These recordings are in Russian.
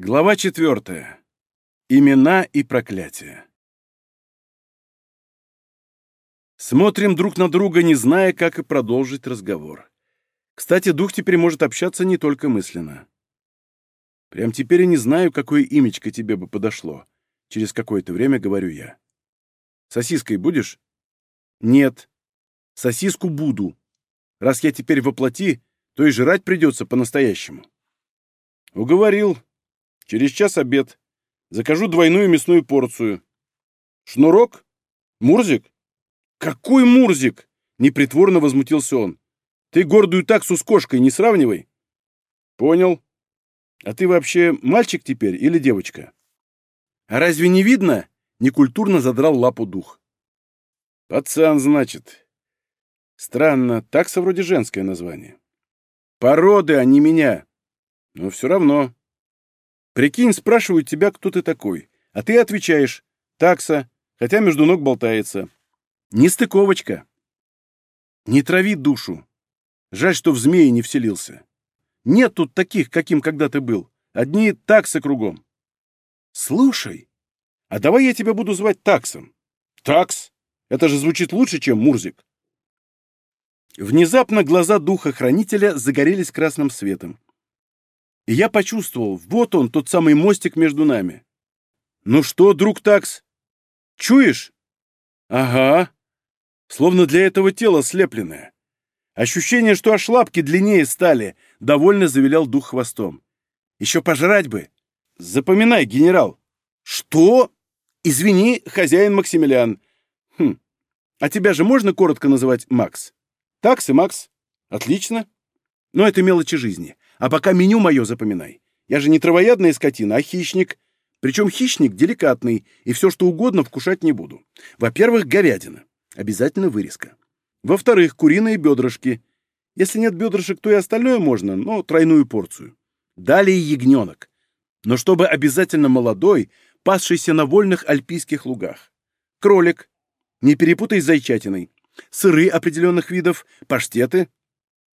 Глава четвертая. Имена и проклятия. Смотрим друг на друга, не зная, как и продолжить разговор. Кстати, дух теперь может общаться не только мысленно. Прям теперь я не знаю, какое имечко тебе бы подошло. Через какое-то время говорю я. Сосиской будешь? Нет. Сосиску буду. Раз я теперь воплоти, то и жрать придется по-настоящему. Уговорил. Через час обед. Закажу двойную мясную порцию. Шнурок? Мурзик? Какой Мурзик? Непритворно возмутился он. Ты гордую таксу с кошкой не сравнивай. Понял. А ты вообще мальчик теперь или девочка? А разве не видно? Некультурно задрал лапу дух. Пацан, значит. Странно, такса вроде женское название. Породы, а не меня. Но все равно. Прикинь, спрашивают тебя, кто ты такой, а ты отвечаешь «такса», хотя между ног болтается. Нестыковочка. Не трави душу. Жаль, что в змеи не вселился. Нет тут таких, каким когда ты был. Одни таксы кругом. Слушай, а давай я тебя буду звать таксом. Такс? Это же звучит лучше, чем Мурзик. Внезапно глаза духа-хранителя загорелись красным светом и я почувствовал, вот он, тот самый мостик между нами. «Ну что, друг такс, чуешь?» «Ага. Словно для этого тело слепленное. Ощущение, что аж лапки длиннее стали», — довольно завилял дух хвостом. «Еще пожрать бы. Запоминай, генерал». «Что?» «Извини, хозяин Максимилиан». «Хм. А тебя же можно коротко называть Макс?» «Такс и Макс. Отлично. Но это мелочи жизни. А пока меню мое запоминай. Я же не травоядная скотина, а хищник. Причем хищник деликатный, и все, что угодно, вкушать не буду. Во-первых, говядина. Обязательно вырезка. Во-вторых, куриные бедрышки. Если нет бедрышек, то и остальное можно, но тройную порцию. Далее ягненок. Но чтобы обязательно молодой, пасшийся на вольных альпийских лугах. Кролик. Не перепутай с зайчатиной. Сыры определенных видов, паштеты,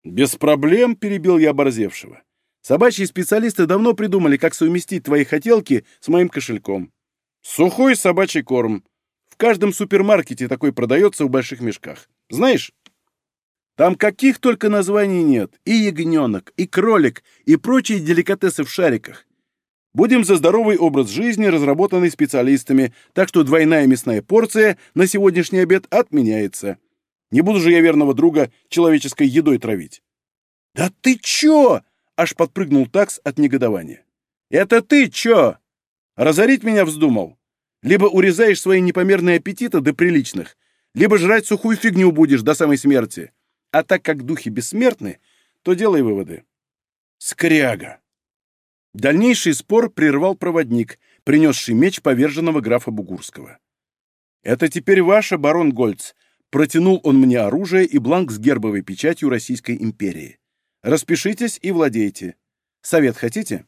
«Без проблем», — перебил я оборзевшего. «Собачьи специалисты давно придумали, как совместить твои хотелки с моим кошельком. Сухой собачий корм. В каждом супермаркете такой продается в больших мешках. Знаешь?» Там каких только названий нет. И ягненок, и кролик, и прочие деликатесы в шариках. Будем за здоровый образ жизни, разработанный специалистами, так что двойная мясная порция на сегодняшний обед отменяется. Не буду же я верного друга человеческой едой травить. «Да ты чё?» — аж подпрыгнул такс от негодования. «Это ты чё? Разорить меня вздумал? Либо урезаешь свои непомерные аппетиты до приличных, либо жрать сухую фигню будешь до самой смерти. А так как духи бессмертны, то делай выводы». «Скряга!» Дальнейший спор прервал проводник, принесший меч поверженного графа Бугурского. «Это теперь ваша, барон Гольц», Протянул он мне оружие и бланк с гербовой печатью Российской империи. Распишитесь и владейте. Совет хотите?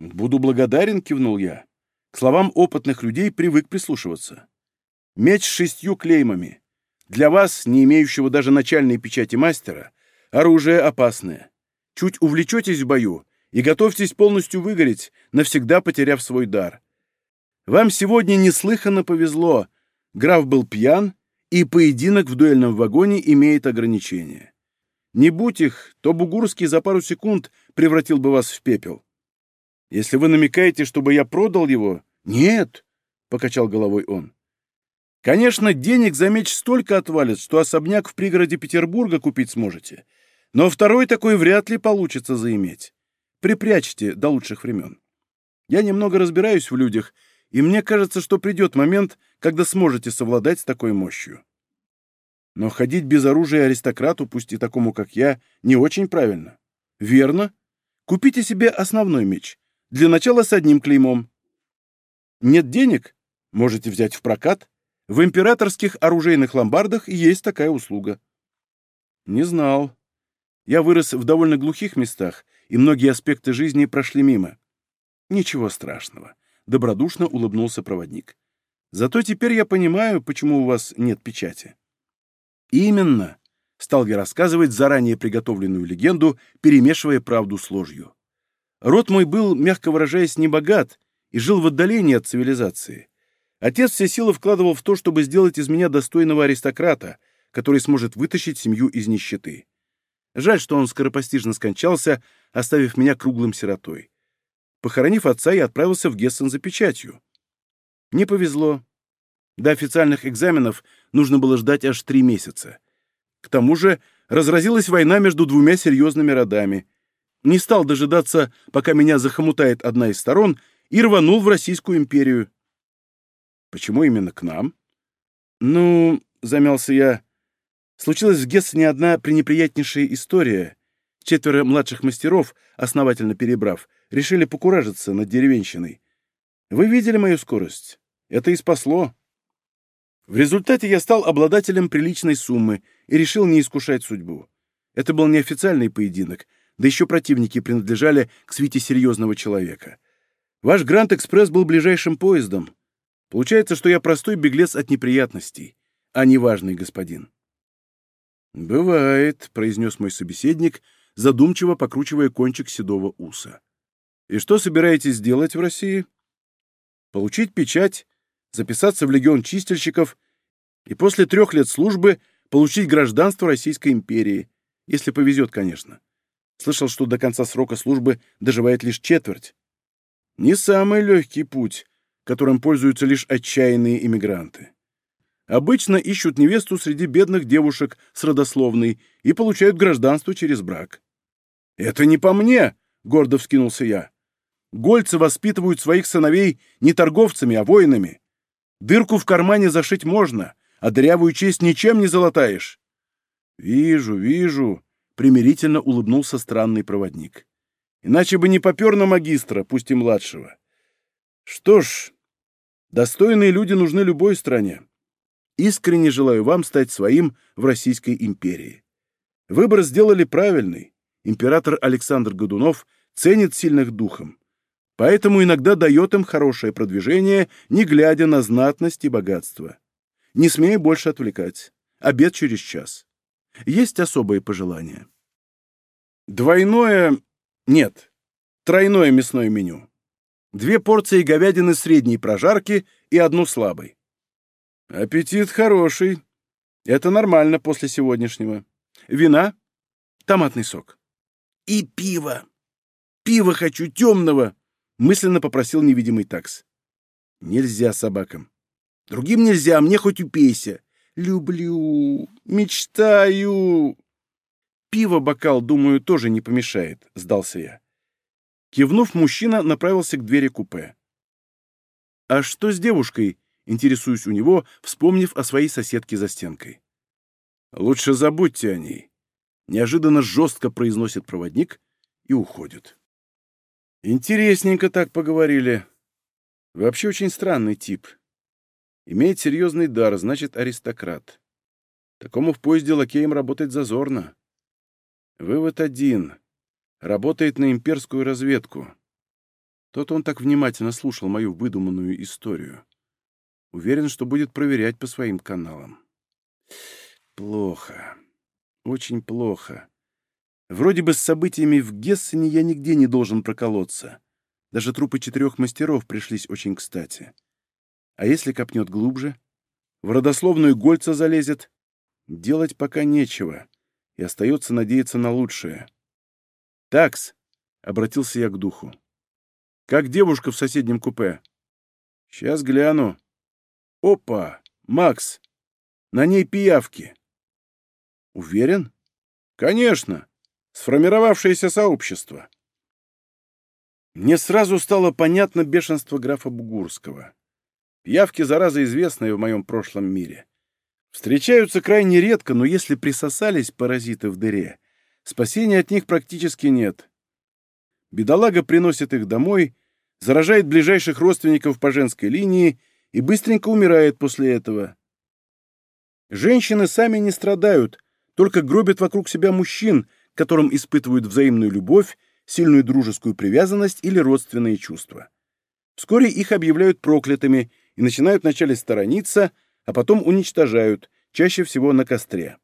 Буду благодарен, кивнул я. К словам опытных людей привык прислушиваться. Меч с шестью клеймами. Для вас, не имеющего даже начальной печати мастера, оружие опасное. Чуть увлечетесь в бою и готовьтесь полностью выгореть, навсегда потеряв свой дар. Вам сегодня неслыханно повезло. Граф был пьян и поединок в дуэльном вагоне имеет ограничения. Не будь их, то Бугурский за пару секунд превратил бы вас в пепел. Если вы намекаете, чтобы я продал его... Нет, — покачал головой он. Конечно, денег за меч столько отвалит, что особняк в пригороде Петербурга купить сможете. Но второй такой вряд ли получится заиметь. Припрячьте до лучших времен. Я немного разбираюсь в людях и мне кажется, что придет момент, когда сможете совладать с такой мощью. Но ходить без оружия аристократу, пусть и такому, как я, не очень правильно. Верно. Купите себе основной меч. Для начала с одним клеймом. Нет денег? Можете взять в прокат. В императорских оружейных ломбардах есть такая услуга. Не знал. Я вырос в довольно глухих местах, и многие аспекты жизни прошли мимо. Ничего страшного добродушно улыбнулся проводник. Зато теперь я понимаю, почему у вас нет печати. Именно, стал я рассказывать заранее приготовленную легенду, перемешивая правду с ложью. Род мой был, мягко выражаясь, небогат и жил в отдалении от цивилизации. Отец все силы вкладывал в то, чтобы сделать из меня достойного аристократа, который сможет вытащить семью из нищеты. Жаль, что он скоропостижно скончался, оставив меня круглым сиротой. Похоронив отца, я отправился в Гессен за печатью. Не повезло. До официальных экзаменов нужно было ждать аж три месяца. К тому же разразилась война между двумя серьезными родами. Не стал дожидаться, пока меня захомутает одна из сторон, и рванул в Российскую империю. Почему именно к нам? Ну, замялся я. Случилась в Гессене одна пренеприятнейшая история. Четверо младших мастеров, основательно перебрав, решили покуражиться над деревенщиной. Вы видели мою скорость? Это и спасло. В результате я стал обладателем приличной суммы и решил не искушать судьбу. Это был неофициальный поединок, да еще противники принадлежали к свите серьезного человека. Ваш Гранд-экспресс был ближайшим поездом. Получается, что я простой беглец от неприятностей, а не важный господин. «Бывает», — произнес мой собеседник, задумчиво покручивая кончик седого уса. «И что собираетесь делать в России?» «Получить печать записаться в легион чистильщиков и после трех лет службы получить гражданство Российской империи, если повезет, конечно. Слышал, что до конца срока службы доживает лишь четверть. Не самый легкий путь, которым пользуются лишь отчаянные иммигранты. Обычно ищут невесту среди бедных девушек с родословной и получают гражданство через брак. «Это не по мне!» — гордо вскинулся я. «Гольцы воспитывают своих сыновей не торговцами, а воинами. Дырку в кармане зашить можно, а дырявую честь ничем не золотаешь. Вижу, вижу, примирительно улыбнулся странный проводник. Иначе бы не попер на магистра, пусть и младшего. Что ж, достойные люди нужны любой стране. Искренне желаю вам стать своим в Российской империи. Выбор сделали правильный. Император Александр Годунов ценит сильных духом поэтому иногда дает им хорошее продвижение, не глядя на знатность и богатство. Не смею больше отвлекать. Обед через час. Есть особые пожелания. Двойное... Нет. Тройное мясное меню. Две порции говядины средней прожарки и одну слабой. Аппетит хороший. Это нормально после сегодняшнего. Вина? Томатный сок. И пиво. Пиво хочу темного, мысленно попросил невидимый такс. Нельзя собакам. Другим нельзя, мне хоть упейся. Люблю, мечтаю. Пиво бокал, думаю, тоже не помешает, сдался я. Кивнув, мужчина направился к двери купе. А что с девушкой? Интересуюсь у него, вспомнив о своей соседке за стенкой. Лучше забудьте о ней. Неожиданно жестко произносит проводник и уходит. Интересненько так поговорили. Вообще очень странный тип. Имеет серьезный дар, значит, аристократ. Такому в поезде лакеем работать зазорно. Вывод один. Работает на имперскую разведку. Тот он так внимательно слушал мою выдуманную историю. Уверен, что будет проверять по своим каналам. Плохо. Очень плохо. Вроде бы с событиями в Гессене я нигде не должен проколоться. Даже трупы четырех мастеров пришлись очень кстати. А если копнет глубже? В родословную Гольца залезет? Делать пока нечего, и остается надеяться на лучшее. «Такс!» — обратился я к духу. «Как девушка в соседнем купе?» «Сейчас гляну». «Опа! Макс! На ней пиявки!» «Уверен?» «Конечно! Сформировавшееся сообщество. Мне сразу стало понятно бешенство графа Бугурского. Пиявки — зараза известная в моем прошлом мире. Встречаются крайне редко, но если присосались паразиты в дыре, спасения от них практически нет. Бедолага приносит их домой, заражает ближайших родственников по женской линии и быстренько умирает после этого. Женщины сами не страдают, только гробят вокруг себя мужчин, которым испытывают взаимную любовь, сильную дружескую привязанность или родственные чувства. Вскоре их объявляют проклятыми и начинают вначале сторониться, а потом уничтожают, чаще всего на костре.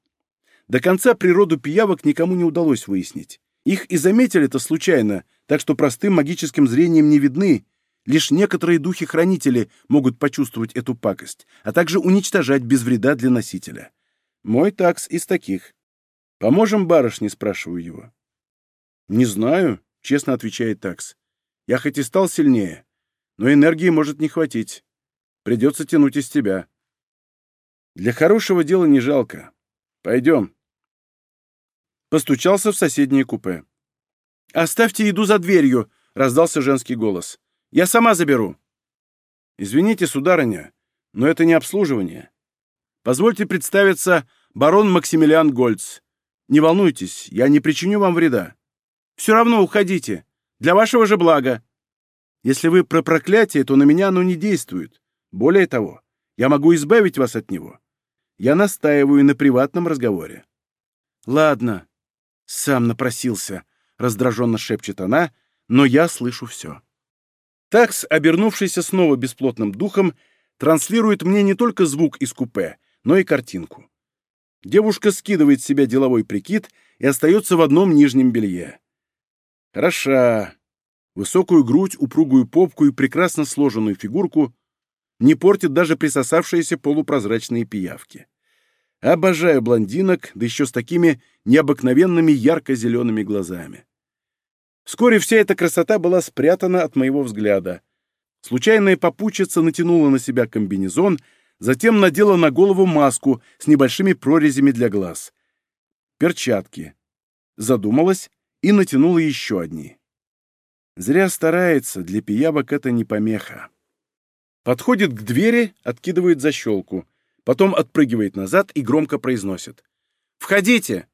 До конца природу пиявок никому не удалось выяснить, Их и заметили-то случайно, так что простым магическим зрением не видны. Лишь некоторые духи-хранители могут почувствовать эту пакость, а также уничтожать без вреда для носителя. Мой такс из таких. «Поможем барышне?» — спрашиваю его. «Не знаю», — честно отвечает такс. «Я хоть и стал сильнее, но энергии может не хватить. Придется тянуть из тебя». «Для хорошего дела не жалко. Пойдем». Постучался в соседнее купе. «Оставьте еду за дверью», — раздался женский голос. «Я сама заберу». «Извините, сударыня, но это не обслуживание. Позвольте представиться барон Максимилиан Гольц. Не волнуйтесь, я не причиню вам вреда. Все равно уходите. Для вашего же блага. Если вы про проклятие, то на меня оно не действует. Более того, я могу избавить вас от него. Я настаиваю на приватном разговоре. Ладно, сам напросился, раздраженно шепчет она, но я слышу все. Такс, обернувшийся снова бесплотным духом, транслирует мне не только звук из купе, но и картинку. Девушка скидывает с себя деловой прикид и остается в одном нижнем белье. Хороша. Высокую грудь, упругую попку и прекрасно сложенную фигурку не портит даже присосавшиеся полупрозрачные пиявки. Обожаю блондинок, да еще с такими необыкновенными ярко-зелеными глазами. Вскоре вся эта красота была спрятана от моего взгляда. Случайная попутчица натянула на себя комбинезон, затем надела на голову маску с небольшими прорезями для глаз. Перчатки. Задумалась и натянула еще одни. Зря старается, для пиявок это не помеха. Подходит к двери, откидывает защелку потом отпрыгивает назад и громко произносит. «Входите!»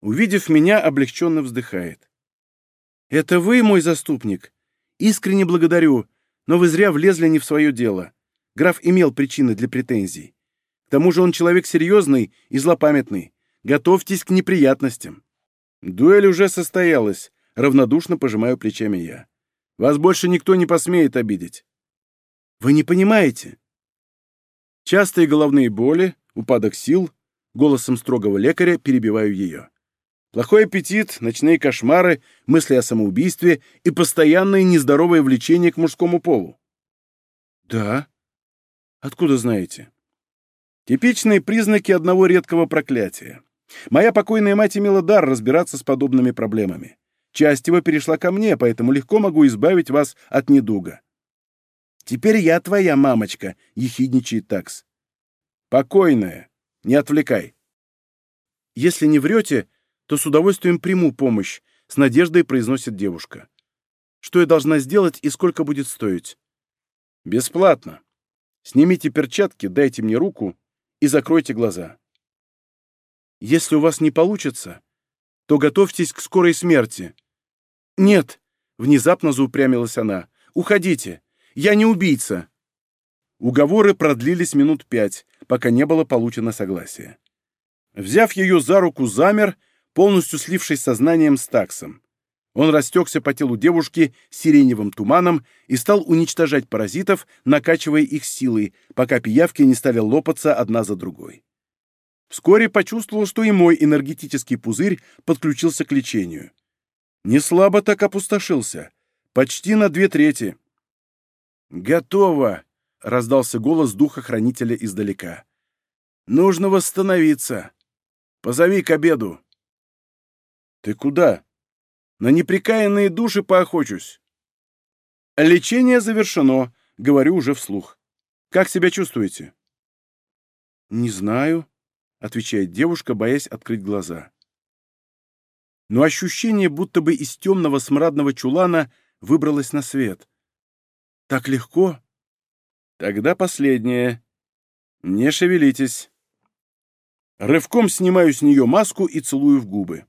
Увидев меня, облегченно вздыхает. «Это вы, мой заступник? Искренне благодарю, но вы зря влезли не в свое дело. Граф имел причины для претензий. К тому же он человек серьезный и злопамятный. Готовьтесь к неприятностям». «Дуэль уже состоялась», — равнодушно пожимаю плечами я. «Вас больше никто не посмеет обидеть». «Вы не понимаете. Частые головные боли, упадок сил, голосом строгого лекаря перебиваю ее. Плохой аппетит, ночные кошмары, мысли о самоубийстве и постоянное нездоровое влечение к мужскому полу. Да? Откуда знаете? Типичные признаки одного редкого проклятия. Моя покойная мать имела дар разбираться с подобными проблемами. Часть его перешла ко мне, поэтому легко могу избавить вас от недуга. «Теперь я твоя мамочка», — ехидничает такс. «Покойная. Не отвлекай». «Если не врете, то с удовольствием приму помощь», — с надеждой произносит девушка. «Что я должна сделать и сколько будет стоить?» «Бесплатно. Снимите перчатки, дайте мне руку и закройте глаза». «Если у вас не получится, то готовьтесь к скорой смерти». «Нет», — внезапно заупрямилась она, — «уходите. Я не убийца!» Уговоры продлились минут пять, пока не было получено согласие. Взяв ее за руку, замер, полностью слившись сознанием с таксом. Он растекся по телу девушки сиреневым туманом и стал уничтожать паразитов, накачивая их силой, пока пиявки не стали лопаться одна за другой. Вскоре почувствовал, что и мой энергетический пузырь подключился к лечению. Не слабо так опустошился. Почти на две трети. «Готово!» — раздался голос духа-хранителя издалека. «Нужно восстановиться. Позови к обеду». «Ты куда?» «На неприкаянные души поохочусь». «Лечение завершено», — говорю уже вслух. «Как себя чувствуете?» «Не знаю», — отвечает девушка, боясь открыть глаза. Но ощущение, будто бы из темного смрадного чулана выбралось на свет. Так легко? Тогда последнее. Не шевелитесь. Рывком снимаю с нее маску и целую в губы.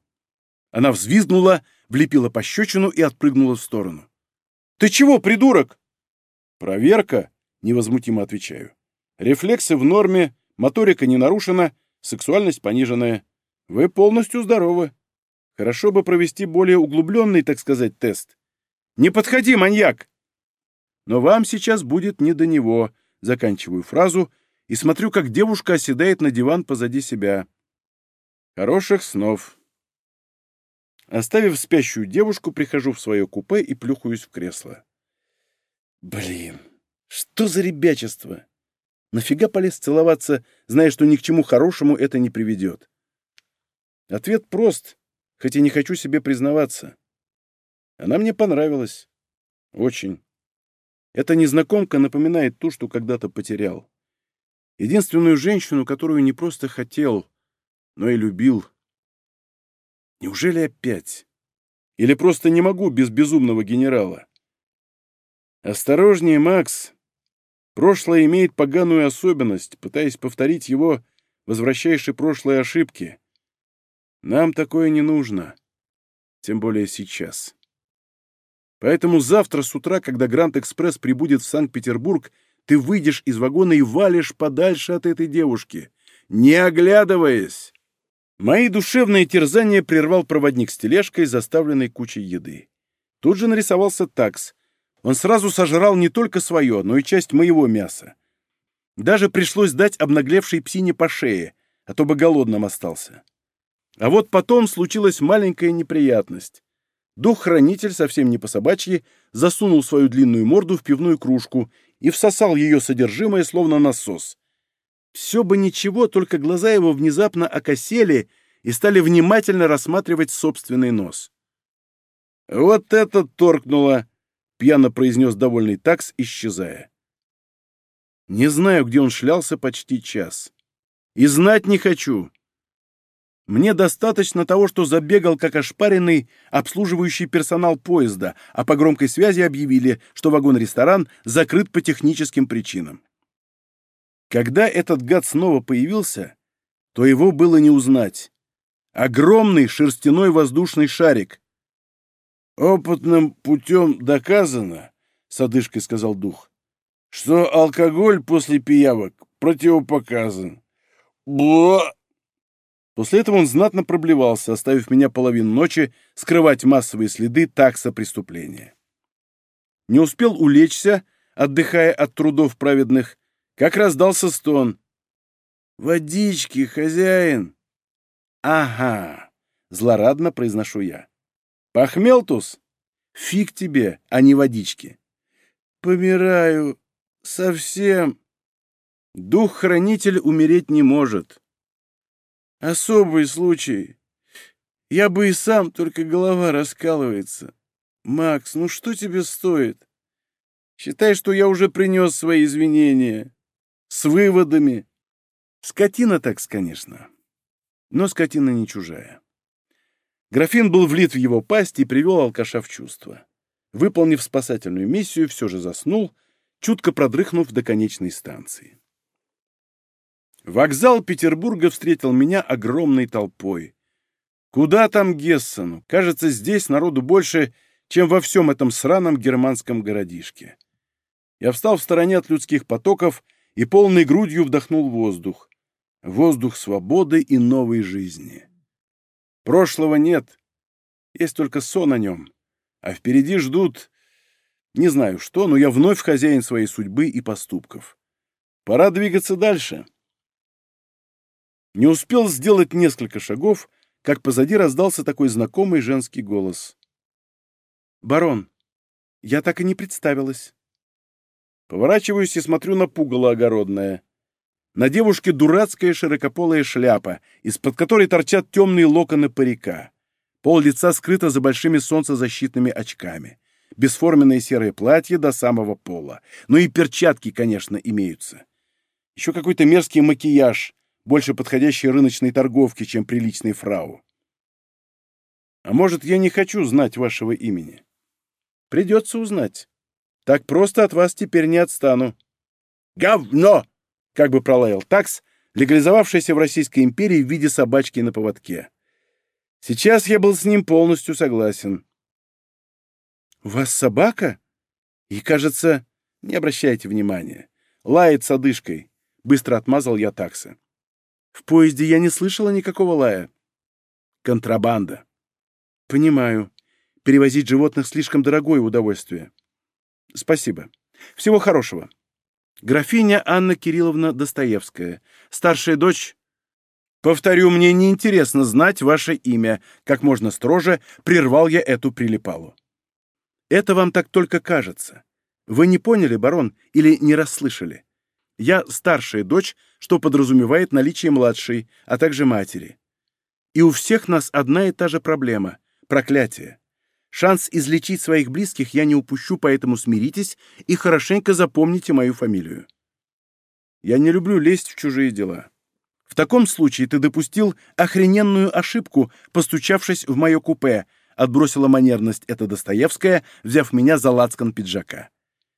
Она взвизгнула, влепила пощечину и отпрыгнула в сторону. «Ты чего, придурок?» «Проверка», — невозмутимо отвечаю. «Рефлексы в норме, моторика не нарушена, сексуальность пониженная. Вы полностью здоровы. Хорошо бы провести более углубленный, так сказать, тест». «Не подходи, маньяк!» Но вам сейчас будет не до него. Заканчиваю фразу и смотрю, как девушка оседает на диван позади себя. Хороших снов. Оставив спящую девушку, прихожу в свое купе и плюхаюсь в кресло. Блин, что за ребячество? Нафига полез целоваться, зная, что ни к чему хорошему это не приведет? Ответ прост, хоть и не хочу себе признаваться. Она мне понравилась. Очень. Эта незнакомка напоминает ту, что когда-то потерял. Единственную женщину, которую не просто хотел, но и любил. Неужели опять? Или просто не могу без безумного генерала? Осторожнее, Макс. Прошлое имеет поганую особенность. Пытаясь повторить его, возвращаешь и прошлые ошибки. Нам такое не нужно. Тем более сейчас. Поэтому завтра с утра, когда Гранд-экспресс прибудет в Санкт-Петербург, ты выйдешь из вагона и валишь подальше от этой девушки, не оглядываясь. Мои душевные терзания прервал проводник с тележкой, заставленной кучей еды. Тут же нарисовался такс. Он сразу сожрал не только свое, но и часть моего мяса. Даже пришлось дать обнаглевшей псине по шее, а то бы голодным остался. А вот потом случилась маленькая неприятность. Дух-хранитель, совсем не по-собачьи, засунул свою длинную морду в пивную кружку и всосал ее содержимое, словно насос. Все бы ничего, только глаза его внезапно окосели и стали внимательно рассматривать собственный нос. «Вот это торкнуло!» — пьяно произнес довольный такс, исчезая. Не знаю, где он шлялся почти час. И знать не хочу. Мне достаточно того, что забегал как ошпаренный обслуживающий персонал поезда, а по громкой связи объявили, что вагон-ресторан закрыт по техническим причинам. Когда этот гад снова появился, то его было не узнать. Огромный шерстяной воздушный шарик. «Опытным путем доказано, — с одышкой сказал дух, — что алкоголь после пиявок противопоказан. Бла!» После этого он знатно проблевался, оставив меня половину ночи скрывать массовые следы такса преступления. Не успел улечься, отдыхая от трудов праведных, как раздался стон. «Водички, хозяин!» «Ага!» — злорадно произношу я. «Похмелтус? Фиг тебе, а не водички!» «Помираю совсем!» «Дух-хранитель умереть не может!» «Особый случай. Я бы и сам, только голова раскалывается. Макс, ну что тебе стоит? Считай, что я уже принес свои извинения с выводами. Скотина такс, конечно. Но скотина не чужая. Графин был влит в его пасть и привел алкаша в чувство. Выполнив спасательную миссию, все же заснул, чутко продрыхнув до конечной станции. Вокзал Петербурга встретил меня огромной толпой. Куда там Гессену? Кажется, здесь народу больше, чем во всем этом сраном германском городишке. Я встал в стороне от людских потоков и полной грудью вдохнул воздух. Воздух свободы и новой жизни. Прошлого нет, есть только сон о нем, а впереди ждут... Не знаю что, но я вновь хозяин своей судьбы и поступков. Пора двигаться дальше. Не успел сделать несколько шагов, как позади раздался такой знакомый женский голос. «Барон, я так и не представилась». Поворачиваюсь и смотрю на пугало огородное. На девушке дурацкая широкополая шляпа, из-под которой торчат темные локоны парика. Пол лица скрыто за большими солнцезащитными очками. Бесформенное серое платье до самого пола. Ну и перчатки, конечно, имеются. Еще какой-то мерзкий макияж, больше подходящий рыночной торговке, чем приличной фрау. А может, я не хочу знать вашего имени? Придется узнать. Так просто от вас теперь не отстану. Говно! Как бы пролаял такс, легализовавшийся в Российской империи в виде собачки на поводке. Сейчас я был с ним полностью согласен. «У вас собака?» И, кажется, не обращайте внимания. Лает с одышкой. Быстро отмазал я такса. В поезде я не слышала никакого лая. Контрабанда. Понимаю. Перевозить животных слишком дорогое удовольствие. Спасибо. Всего хорошего. Графиня Анна Кирилловна Достоевская. Старшая дочь... Повторю, мне неинтересно знать ваше имя. Как можно строже прервал я эту прилипалу. Это вам так только кажется. Вы не поняли, барон, или не расслышали? Я старшая дочь, что подразумевает наличие младшей, а также матери. И у всех нас одна и та же проблема — проклятие. Шанс излечить своих близких я не упущу, поэтому смиритесь и хорошенько запомните мою фамилию. Я не люблю лезть в чужие дела. В таком случае ты допустил охрененную ошибку, постучавшись в мое купе, отбросила манерность эта Достоевская, взяв меня за лацкан пиджака.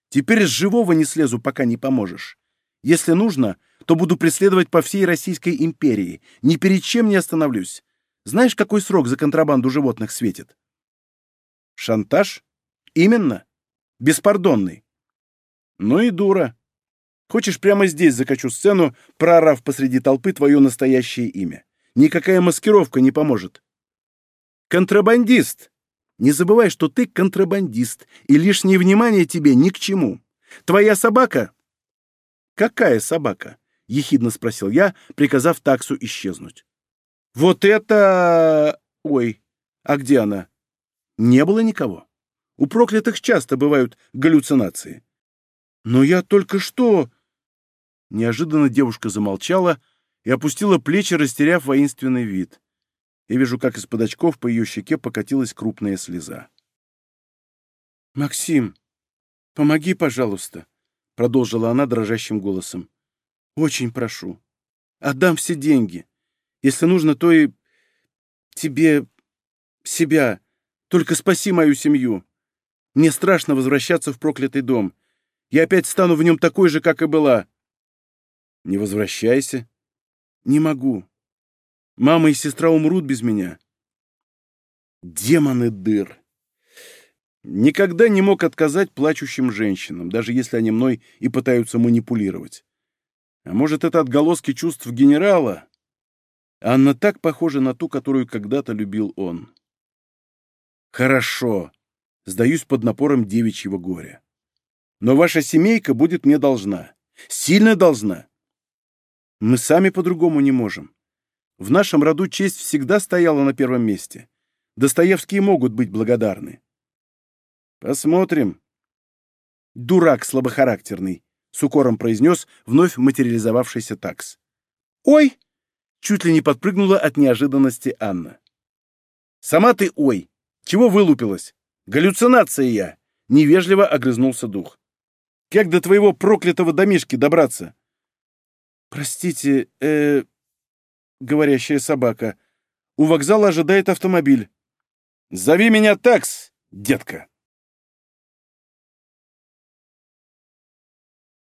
Теперь с живого не слезу, пока не поможешь. Если нужно, то буду преследовать по всей Российской империи. Ни перед чем не остановлюсь. Знаешь, какой срок за контрабанду животных светит? Шантаж? Именно. Беспардонный. Ну и дура. Хочешь, прямо здесь закачу сцену, проорав посреди толпы твое настоящее имя. Никакая маскировка не поможет. Контрабандист! Не забывай, что ты контрабандист, и лишнее внимание тебе ни к чему. Твоя собака «Какая собака?» — ехидно спросил я, приказав таксу исчезнуть. «Вот это... Ой, а где она?» «Не было никого. У проклятых часто бывают галлюцинации». «Но я только что...» Неожиданно девушка замолчала и опустила плечи, растеряв воинственный вид. Я вижу, как из-под очков по ее щеке покатилась крупная слеза. «Максим, помоги, пожалуйста», — продолжила она дрожащим голосом. «Очень прошу. Отдам все деньги. Если нужно, то и тебе... себя. Только спаси мою семью. Мне страшно возвращаться в проклятый дом. Я опять стану в нем такой же, как и была». «Не возвращайся». «Не могу. Мама и сестра умрут без меня». «Демоны дыр!» Никогда не мог отказать плачущим женщинам, даже если они мной и пытаются манипулировать. А может, это отголоски чувств генерала? Анна так похожа на ту, которую когда-то любил он. Хорошо. Сдаюсь под напором девичьего горя. Но ваша семейка будет мне должна. Сильно должна. Мы сами по-другому не можем. В нашем роду честь всегда стояла на первом месте. Достоевские могут быть благодарны. «Посмотрим». «Дурак слабохарактерный», — с укором произнес вновь материализовавшийся такс. «Ой!» — чуть ли не подпрыгнула от неожиданности Анна. «Сама ты ой! Чего вылупилась? Галлюцинация я!» — невежливо огрызнулся дух. «Как до твоего проклятого домишки добраться?» «Простите, э, говорящая собака. У вокзала ожидает автомобиль. Зови меня такс, детка!»